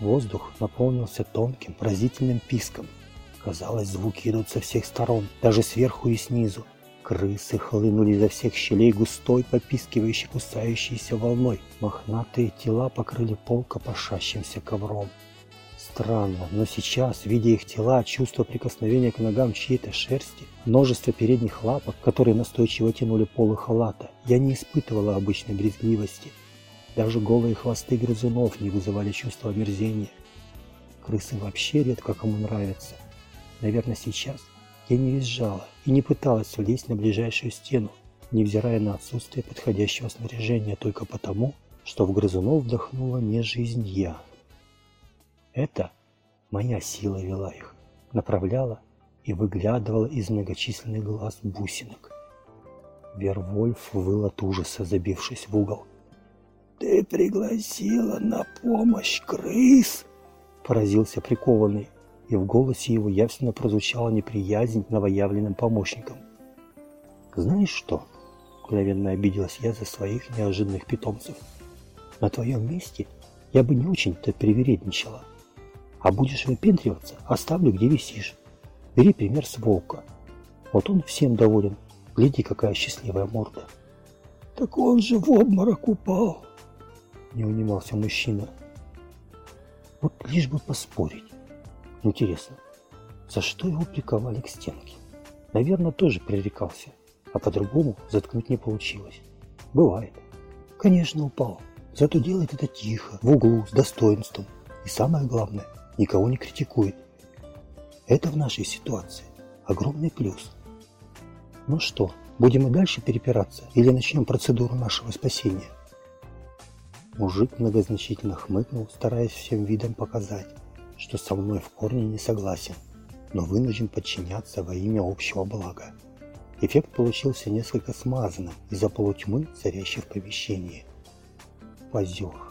Воздух наполнился тонким, поразительным писком. Казалось, звуки идут со всех сторон, даже сверху и снизу. Крысы хлынули изо всех щелей густой, попискивающей, кусающейся волной. Мохнатые тела покрыли пол копошащимся ковром. Странно, но сейчас, видя их тела, чувство прикосновения к ногам чьей-то шерсти, множество передних лапок, которые настойчиво тянули полы халата, я не испытывала обычной брезгливости. Даже голые хвосты грызунов не вызывали чувства омерзения. Крысы вообще редко кому нравятся. Наверное, сейчас я не визжала и не пыталась влезть на ближайшую стену, невзирая на отсутствие подходящего снаряжения только потому, что в грызунов вдохнула не жизнь я. Это моя сила вела их, направляла и выглядывала из многочисленных глаз бусинок. Вервольф выл от ужаса, забившись в угол. «Ты пригласила на помощь крыс?» Поразился прикованный, и в голосе его явственно прозвучала неприязнь к новоявленным помощникам. «Знаешь что?» – мгновенно обиделась я за своих неожиданных питомцев. «На твоем месте я бы не очень-то привередничала. А будешь выпендриваться, оставлю, где висишь. Бери пример с волка. Вот он всем доволен. Гляди, какая счастливая морда. Так он же в обморок упал. Не унимался мужчина. Вот лишь бы поспорить. Интересно, за что его приковали к стенке? Наверное, тоже пререкался, а по-другому заткнуть не получилось. Бывает. Конечно, упал. Зато делает это тихо, в углу, с достоинством. И самое главное, никого не критикует. Это в нашей ситуации огромный плюс. Ну что, будем и дальше перепираться или начнем процедуру нашего спасения? Мужик многозначительно хмыкнул, стараясь всем видом показать, что со мной в корне не согласен, но вынужден подчиняться во имя общего блага. Эффект получился несколько смазанным из-за полутьмы, царящей в помещении. Позер.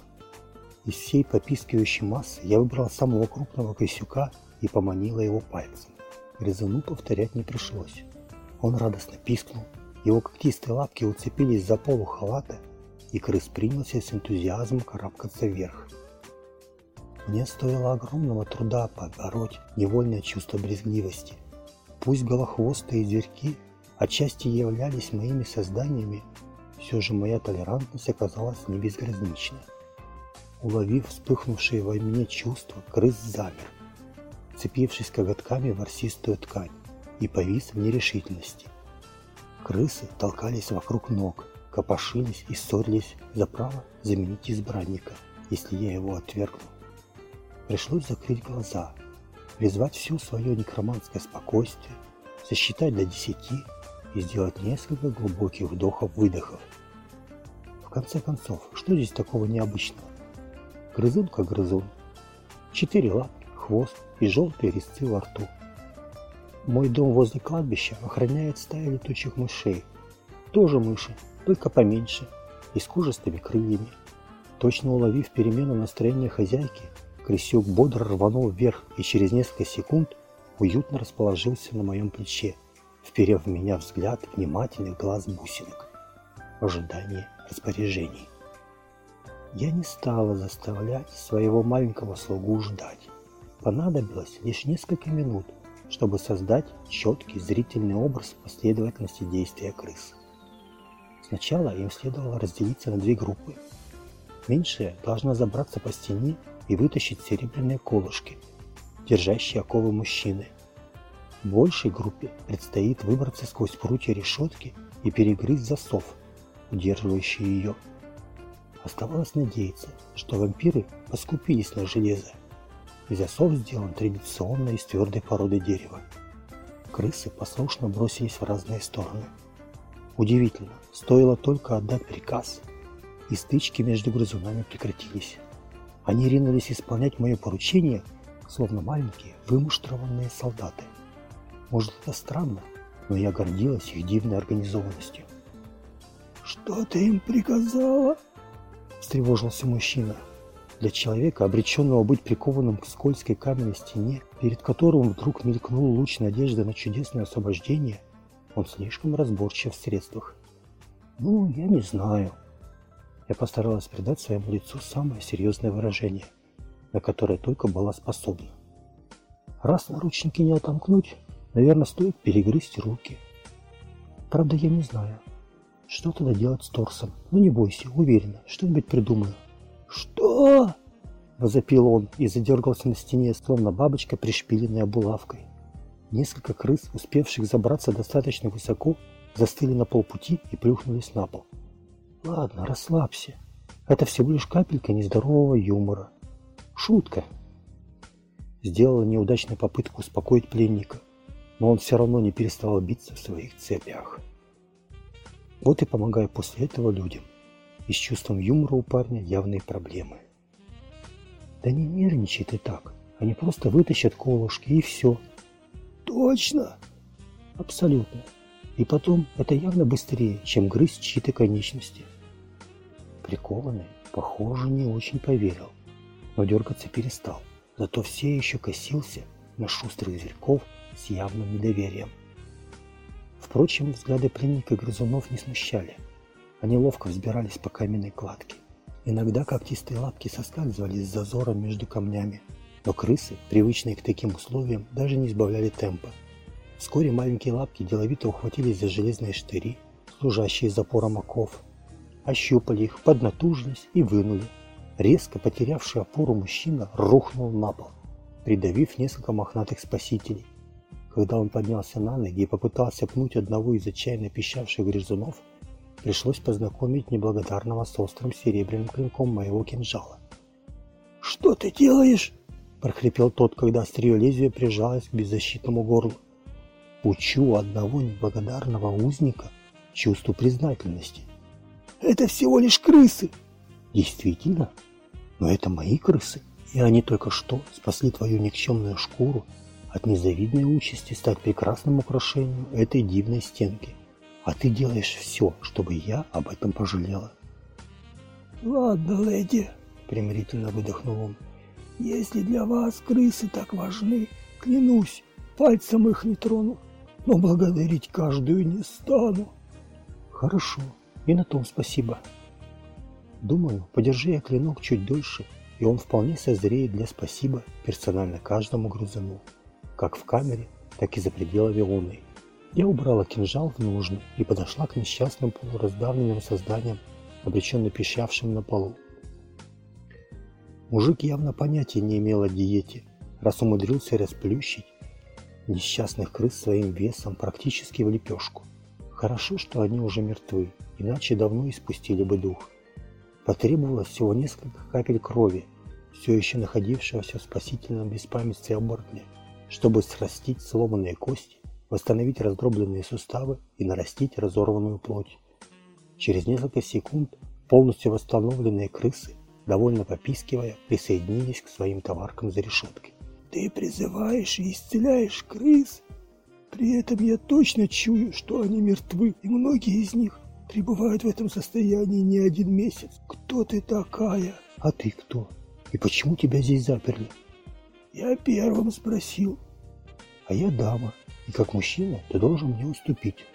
Из всей попискивающей массы я выбрал самого крупного крысюка и поманила его пальцем. Грызуну повторять не пришлось. Он радостно пискнул, его когтистые лапки уцепились за полу халата, и крыс принялся с энтузиазмом карабкаться вверх. Мне стоило огромного труда побороть невольное чувство брезгливости. Пусть голохвостые зверьки отчасти являлись моими созданиями, все же моя толерантность оказалась не безграничной. Уловив вспыхнувшие во мне чувства, крыс замер, цепившись коготками в ворсистую ткань, и повис в нерешительности. Крысы толкались вокруг ног, копошились и ссорились за право заменить избранника, если я его отвергну. Пришлось закрыть глаза, призвать всю свое некроманское спокойствие, сосчитать до десяти и сделать несколько глубоких вдохов-выдохов. В конце концов, что здесь такого необычного? Грызун как грызун. Четыре лапки, хвост и желтые резцы во рту. Мой дом возле кладбища охраняет стая летучих мышей. Тоже мыши, только поменьше и с кожистыми крыльями. Точно уловив перемену настроения хозяйки, крысюк бодро рванул вверх и через несколько секунд уютно расположился на моем плече, вперев в меня взгляд внимательных глаз бусинок в ожидании распоряжений. Я не стала заставлять своего маленького слугу ждать. Понадобилось лишь несколько минут, чтобы создать четкий зрительный образ последовательности действия крыс. Сначала им следовало разделиться на две группы. Меньшая должна забраться по стене и вытащить серебряные колышки, держащие оковы мужчины. Большей группе предстоит выбраться сквозь прутья решетки и перегрызть засов, удерживающий ее. Оставалось надеяться, что вампиры поскупились на железо, и засов сделан традиционно из твердой породы дерева. Крысы послушно бросились в разные стороны. Удивительно, стоило только отдать приказ, и стычки между грызунами прекратились. Они ринулись исполнять мое поручение, словно маленькие вымуштрованные солдаты. Может, это странно, но я гордилась их дивной организованностью. «Что ты им приказала?» – встревожился мужчина. Для человека, обреченного быть прикованным к скользкой каменной стене, перед которым вдруг мелькнул луч надежды на чудесное освобождение, он слишком разборчив в средствах. «Ну, я не знаю». Я постаралась придать своему лицу самое серьезное выражение, на которое только была способна. Раз наручники не отомкнуть, наверное, стоит перегрызть руки. Правда, я не знаю, что тогда делать с торсом. Ну не бойся, уверена, что-нибудь придумаю. Что? Возопил он и задергался на стене, словно бабочка, пришпиленная булавкой. Несколько крыс, успевших забраться достаточно высоко, застыли на полпути и плюхнулись на пол. Ладно, расслабься. Это всего лишь капелька нездорового юмора. Шутка, сделала неудачную попытку успокоить пленника, но он все равно не переставал биться в своих цепях. Вот и помогаю после этого людям. И с чувством юмора у парня явные проблемы. Да не нервничай ты так. Они просто вытащат колышки и все. Точно? Абсолютно. И потом, это явно быстрее, чем грызть чьи-то конечности. Прикованный, похоже, не очень поверил, но дергаться перестал зато все еще косился на шустрых зверьков с явным недоверием. Впрочем, взгляды пленника грызунов не смущали. Они ловко взбирались по каменной кладке. Иногда когтистые лапки соскальзывали с зазором между камнями, но крысы, привычные к таким условиям, даже не избавляли темпа. Вскоре маленькие лапки деловито ухватились за железные штыри, служащие запором оков, ощупали их, поднатужились и вынули, Резко потерявший опору мужчина рухнул на пол, придавив несколько мохнатых спасителей. Когда он поднялся на ноги и попытался пнуть одного из отчаянно пищавших грызунов, пришлось познакомить неблагодарного с острым серебряным клинком моего кинжала. «Что ты делаешь?» – прохрипел тот, когда острие лезвия прижалось к беззащитному горлу. «Учу одного неблагодарного узника чувству признательности». «Это всего лишь крысы!» «Действительно?» Но это мои крысы, и они только что спасли твою никчемную шкуру от незавидной участи стать прекрасным украшением этой дивной стенки. А ты делаешь все, чтобы я об этом пожалела. Ладно, леди, примирительно выдохнул он. Если для вас крысы так важны, клянусь, пальцем их не трону, но благодарить каждую не стану. Хорошо, и на том спасибо. Думаю, подержи я клинок чуть дольше, и он вполне созреет для спасибо персонально каждому грызуну, как в камере, так и за пределами луны. Я убрала кинжал в ножны и подошла к несчастным полураздавленным созданиям, обреченно пищавшим на полу. Мужик явно понятия не имел о диете, раз умудрился расплющить несчастных крыс своим весом практически в лепешку. Хорошо, что они уже мертвы, иначе давно испустили бы дух. Потребовалось всего несколько капель крови, все еще находившегося в спасительном беспамятстве оборотня, чтобы срастить сломанные кости, восстановить раздробленные суставы и нарастить разорванную плоть. Через несколько секунд полностью восстановленные крысы, довольно попискивая, присоединились к своим товаркам за решеткой. «Ты призываешь и исцеляешь крыс? При этом я точно чую, что они мертвы, и многие из них пребывают в этом состоянии не один месяц. Кто ты такая? А ты кто? И почему тебя здесь заперли? Я первым спросил. А я дама, и как мужчина ты должен мне уступить.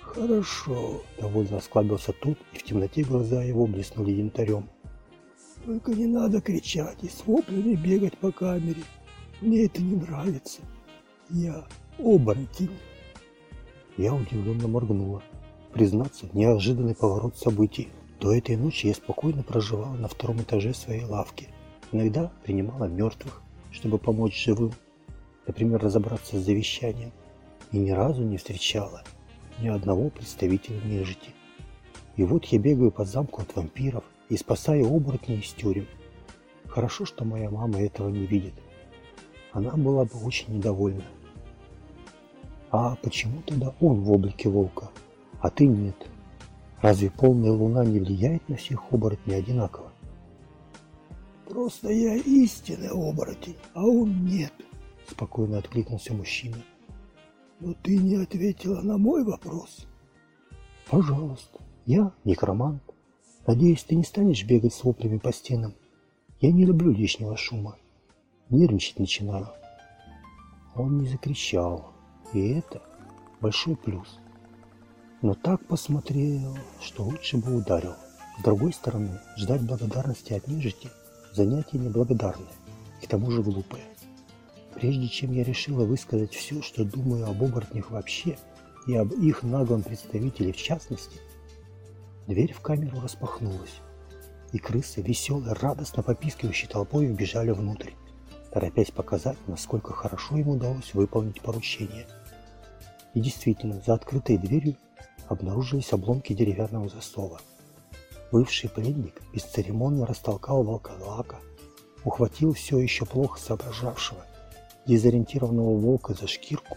Хорошо. Довольно осклабился тот, и в темноте глаза его блеснули янтарем. Только не надо кричать и с воплями бегать по камере. Мне это не нравится. Я оборотень. Я удивленно моргнула. Признаться, неожиданный поворот событий. До этой ночи я спокойно проживала на втором этаже своей лавки. Иногда принимала мертвых, чтобы помочь живым, например, разобраться с завещанием, и ни разу не встречала ни одного представителя нежити. И вот я бегаю по замку от вампиров и спасаю оборотней из тюрем. Хорошо, что моя мама этого не видит. Она была бы очень недовольна. А почему тогда он в облике волка? а ты нет. Разве полная луна не влияет на всех оборотней одинаково? Просто я истинный оборотень, а он нет. Спокойно откликнулся мужчина. Но ты не ответила на мой вопрос. Пожалуйста. Я некромант. Надеюсь, ты не станешь бегать с воплями по стенам. Я не люблю лишнего шума. Нервничать начинаю. Он не закричал, и это большой плюс. Но так посмотрел, что лучше бы ударил. С другой стороны, ждать благодарности от нежити – занятие неблагодарное, и к тому же глупое. Прежде чем я решила высказать все, что думаю об оборотнях вообще, и об их наглом представителе в частности, дверь в камеру распахнулась, и крысы, веселые, радостно попискивающей толпой, вбежали внутрь, торопясь показать, насколько хорошо им удалось выполнить поручение. И действительно, за открытой дверью обнаружились обломки деревянного засова. Бывший пленник бесцеремонно растолкал волколака, ухватил все еще плохо соображавшего, дезориентированного волка за шкирку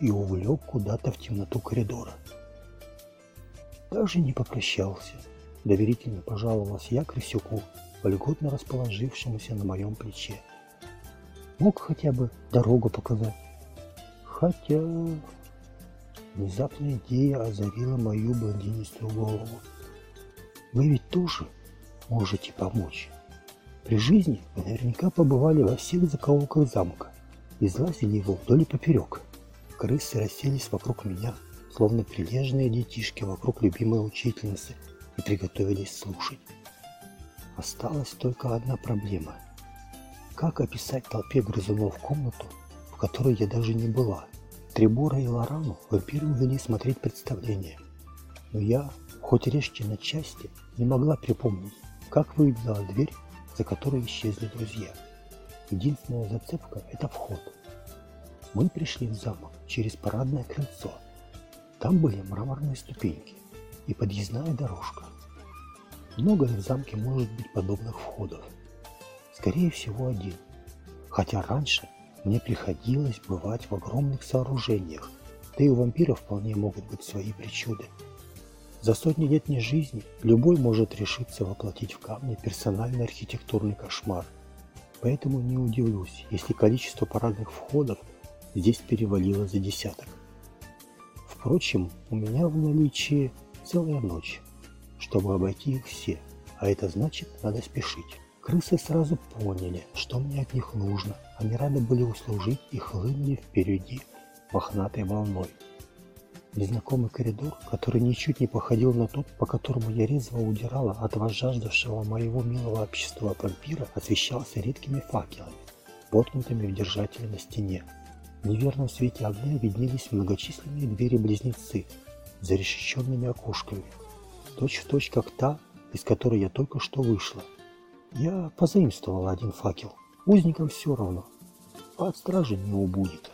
и увлек куда-то в темноту коридора. Даже не попрощался. Доверительно пожаловалась я Крысюку, вольготно расположившемуся на моем плече. Мог хотя бы дорогу показать. Хотя... Внезапная идея озарила мою блондинистую голову. Вы ведь тоже можете помочь. При жизни вы наверняка побывали во всех закоулках замка, излазили его вдоль и поперек. Крысы расселись вокруг меня, словно прилежные детишки вокруг любимой учительницы, и приготовились слушать. Осталась только одна проблема. Как описать толпе грызунов комнату, в которой я даже не была? Трибора и Лорану вампиры увели смотреть представление. Но я, хоть режьте на части, не могла припомнить, как выглядела дверь, за которой исчезли друзья. Единственная зацепка – это вход. Мы пришли в замок через парадное крыльцо. Там были мраморные ступеньки и подъездная дорожка. Много в замке может быть подобных входов? Скорее всего, один. Хотя раньше мне приходилось бывать в огромных сооружениях, да и у вампиров вполне могут быть свои причуды. За сотни летней жизни любой может решиться воплотить в камне персональный архитектурный кошмар. Поэтому не удивлюсь, если количество парадных входов здесь перевалило за десяток. Впрочем, у меня в наличии целая ночь, чтобы обойти их все, а это значит, надо спешить. Крысы сразу поняли, что мне от них нужно. Они рады были услужить и хлынули впереди мохнатой волной. Незнакомый коридор, который ничуть не походил на тот, по которому я резво удирала от возжаждавшего моего милого общества вампира, освещался редкими факелами, воткнутыми в держателе на стене. В неверном свете огня виднелись многочисленные двери-близнецы с зарешеченными окошками, точь в точь как та, из которой я только что вышла. Я позаимствовал один факел. Узникам все равно. А от стражи не убудет.